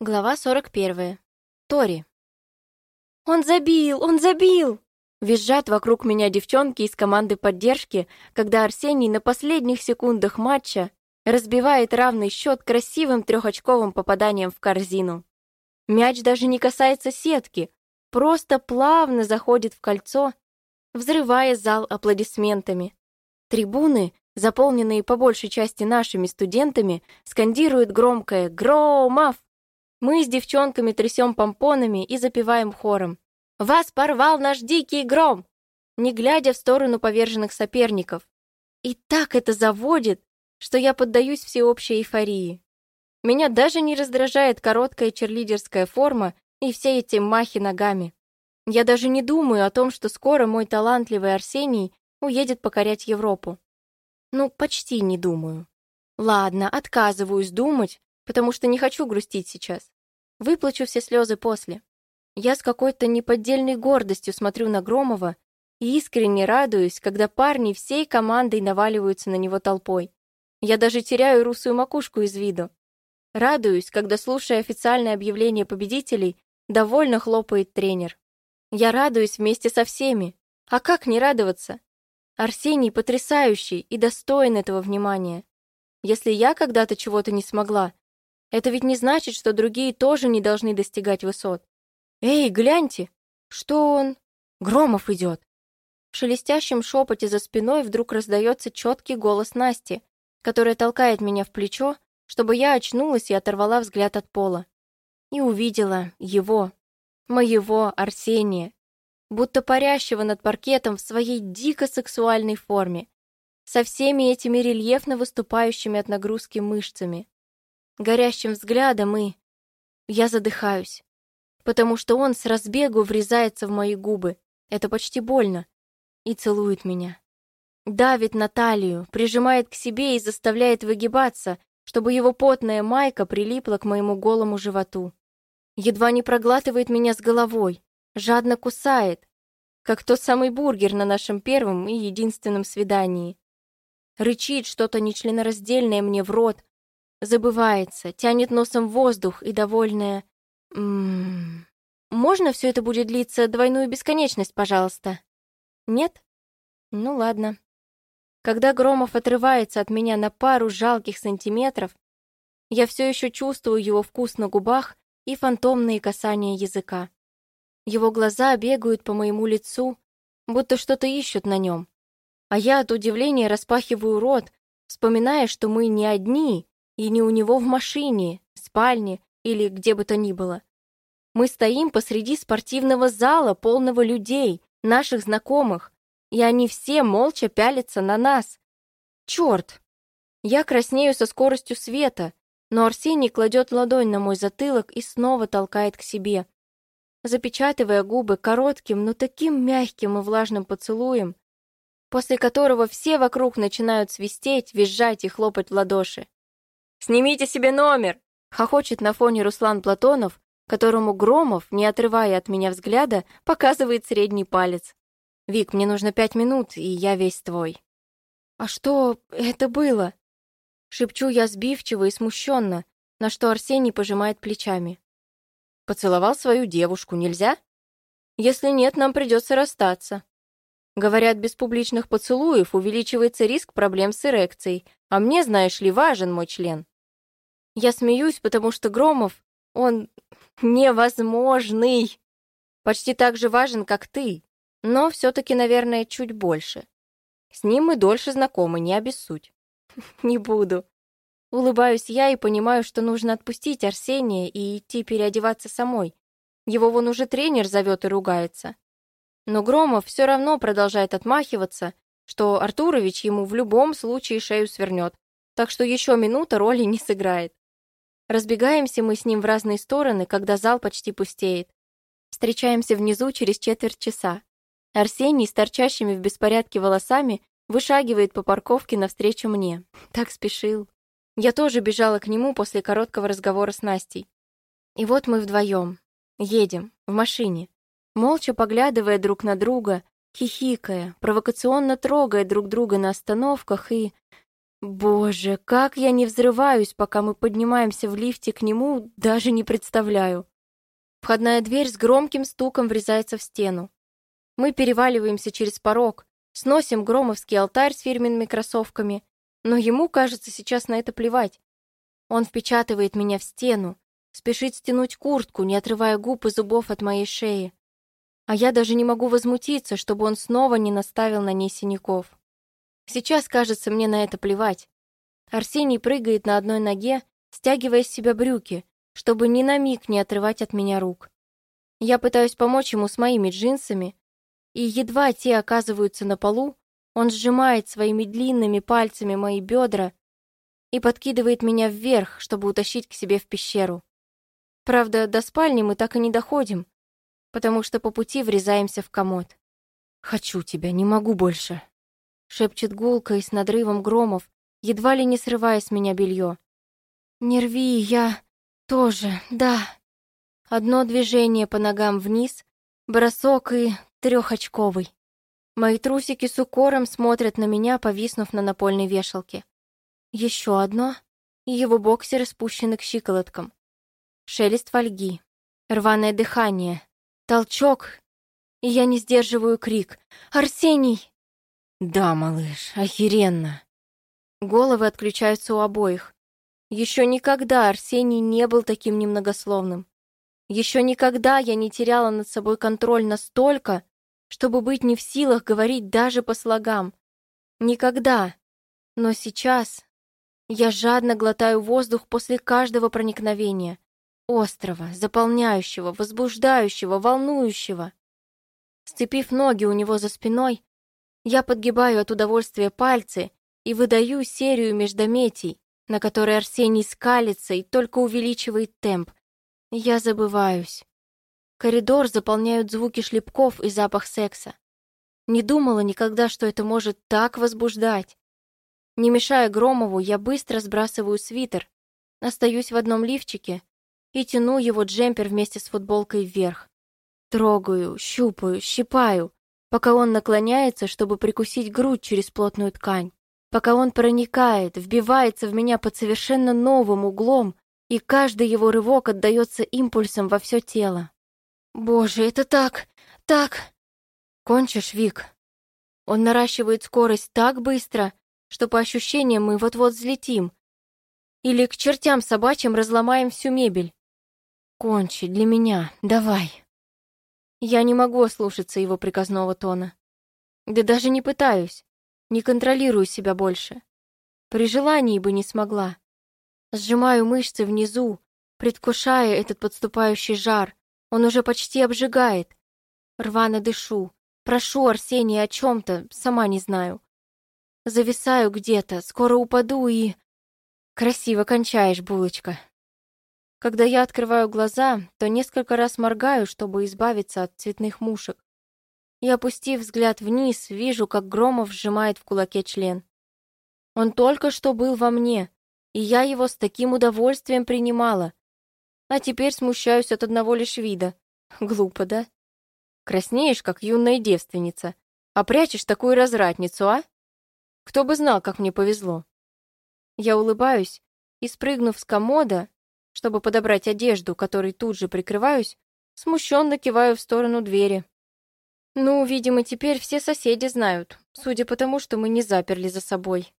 Глава 41. Тори. «Он забил! Он забил!» Визжат вокруг меня девчонки из команды поддержки, когда Арсений на последних секундах матча разбивает равный счет красивым трехочковым попаданием в корзину. Мяч даже не касается сетки, просто плавно заходит в кольцо, взрывая зал аплодисментами. Трибуны, заполненные по большей части нашими студентами, скандируют громкое «Громов!» Мы с девчонками трясем помпонами и запеваем хором. «Вас порвал наш дикий гром!» не глядя в сторону поверженных соперников. И так это заводит, что я поддаюсь всеобщей эйфории. Меня даже не раздражает короткая черлидерская форма и все эти махи ногами. Я даже не думаю о том, что скоро мой талантливый Арсений уедет покорять Европу. Ну, почти не думаю. Ладно, отказываюсь думать, потому что не хочу грустить сейчас. Выплачу все слезы после. Я с какой-то неподдельной гордостью смотрю на Громова и искренне радуюсь, когда парни всей командой наваливаются на него толпой. Я даже теряю русую макушку из виду. Радуюсь, когда, слушая официальное объявление победителей, довольно хлопает тренер. Я радуюсь вместе со всеми. А как не радоваться? Арсений потрясающий и достоин этого внимания. Если я когда-то чего-то не смогла, это ведь не значит, что другие тоже не должны достигать высот. Эй, гляньте! Что он? Громов идет. В шелестящем шепоте за спиной вдруг раздается четкий голос Насти, которая толкает меня в плечо, чтобы я очнулась и оторвала взгляд от пола. И увидела его, моего Арсения, будто парящего над паркетом в своей дико сексуальной форме, со всеми этими рельефно выступающими от нагрузки мышцами горящим взглядом и... Я задыхаюсь, потому что он с разбегу врезается в мои губы. Это почти больно. И целует меня. Давит на талию, прижимает к себе и заставляет выгибаться, чтобы его потная майка прилипла к моему голому животу. Едва не проглатывает меня с головой, жадно кусает, как тот самый бургер на нашем первом и единственном свидании. Рычит что-то нечленораздельное мне в рот, Забывается, тянет носом воздух и довольная... М -м Можно все это будет длиться двойную бесконечность, пожалуйста? Нет? Ну ладно. Когда Громов отрывается от меня на пару жалких сантиметров, я все еще чувствую его вкус на губах и фантомные касания языка. Его глаза бегают по моему лицу, будто что-то ищут на нем. А я от удивления распахиваю рот, вспоминая, что мы не одни, и не у него в машине, спальне или где бы то ни было. Мы стоим посреди спортивного зала, полного людей, наших знакомых, и они все молча пялятся на нас. Черт! Я краснею со скоростью света, но Арсений кладет ладонь на мой затылок и снова толкает к себе, запечатывая губы коротким, но таким мягким и влажным поцелуем, после которого все вокруг начинают свистеть, визжать и хлопать в ладоши. «Снимите себе номер!» — хохочет на фоне Руслан Платонов, которому Громов, не отрывая от меня взгляда, показывает средний палец. «Вик, мне нужно пять минут, и я весь твой». «А что это было?» Шепчу я сбивчиво и смущенно, на что Арсений пожимает плечами. «Поцеловал свою девушку, нельзя?» «Если нет, нам придется расстаться». Говорят, без публичных поцелуев увеличивается риск проблем с эрекцией, а мне, знаешь ли, важен мой член. Я смеюсь, потому что Громов, он невозможный. Почти так же важен, как ты, но все-таки, наверное, чуть больше. С ним мы дольше знакомы, не обессудь. Не буду. Улыбаюсь я и понимаю, что нужно отпустить Арсения и идти переодеваться самой. Его вон уже тренер зовет и ругается. Но Громов все равно продолжает отмахиваться, что Артурович ему в любом случае шею свернет, так что еще минута роли не сыграет. Разбегаемся мы с ним в разные стороны, когда зал почти пустеет. Встречаемся внизу через четверть часа. Арсений с торчащими в беспорядке волосами вышагивает по парковке навстречу мне. Так спешил. Я тоже бежала к нему после короткого разговора с Настей. И вот мы вдвоем. Едем. В машине. Молча поглядывая друг на друга, хихикая, провокационно трогая друг друга на остановках и... Боже, как я не взрываюсь, пока мы поднимаемся в лифте к нему, даже не представляю. Входная дверь с громким стуком врезается в стену. Мы переваливаемся через порог, сносим громовский алтарь с фирменными кроссовками, но ему, кажется, сейчас на это плевать. Он впечатывает меня в стену, спешит стянуть куртку, не отрывая губ и зубов от моей шеи. А я даже не могу возмутиться, чтобы он снова не наставил на ней синяков. Сейчас, кажется, мне на это плевать. Арсений прыгает на одной ноге, стягивая с себя брюки, чтобы ни на миг не отрывать от меня рук. Я пытаюсь помочь ему с моими джинсами, и едва те оказываются на полу, он сжимает своими длинными пальцами мои бедра и подкидывает меня вверх, чтобы утащить к себе в пещеру. Правда, до спальни мы так и не доходим, потому что по пути врезаемся в комод. «Хочу тебя, не могу больше», шепчет гулко и с надрывом громов, едва ли не срывая с меня белье. «Не рви, я тоже, да». Одно движение по ногам вниз, бросок и трехочковый. Мои трусики с укором смотрят на меня, повиснув на напольной вешалке. Еще одно, и его боксеры спущены к щиколоткам. Шелест фольги, рваное дыхание, толчок, и я не сдерживаю крик. «Арсений!» «Да, малыш, охеренно!» Головы отключаются у обоих. Еще никогда Арсений не был таким немногословным. Еще никогда я не теряла над собой контроль настолько, чтобы быть не в силах говорить даже по слогам. Никогда. Но сейчас я жадно глотаю воздух после каждого проникновения. Острого, заполняющего, возбуждающего, волнующего. Сцепив ноги у него за спиной, я подгибаю от удовольствия пальцы и выдаю серию междометий, на которые Арсений скалится и только увеличивает темп. Я забываюсь. Коридор заполняют звуки шлепков и запах секса. Не думала никогда, что это может так возбуждать. Не мешая Громову, я быстро сбрасываю свитер, остаюсь в одном лифчике и тяну его джемпер вместе с футболкой вверх. Трогаю, щупаю, щипаю, пока он наклоняется, чтобы прикусить грудь через плотную ткань, пока он проникает, вбивается в меня под совершенно новым углом, и каждый его рывок отдается импульсом во все тело. Боже, это так, так... Кончишь, Вик? Он наращивает скорость так быстро, что по ощущениям мы вот-вот взлетим. Или к чертям собачьим разломаем всю мебель. Кончи для меня, давай. Я не могу ослушаться его приказного тона. Да даже не пытаюсь, не контролирую себя больше. При желании бы не смогла. Сжимаю мышцы внизу, предвкушая этот подступающий жар. Он уже почти обжигает. Рвано дышу. Прошу Арсения о чем-то, сама не знаю. Зависаю где-то, скоро упаду и... Красиво кончаешь, булочка. Когда я открываю глаза, то несколько раз моргаю, чтобы избавиться от цветных мушек. И, опустив взгляд вниз, вижу, как Громов сжимает в кулаке член. Он только что был во мне, и я его с таким удовольствием принимала. А теперь смущаюсь от одного лишь вида. Глупо, да? Краснеешь, как юная девственница, а прячешь такую развратницу, а? Кто бы знал, как мне повезло. Я улыбаюсь и, спрыгнув с комода, чтобы подобрать одежду, которой тут же прикрываюсь, смущенно киваю в сторону двери. Ну, видимо, теперь все соседи знают, судя по тому, что мы не заперли за собой.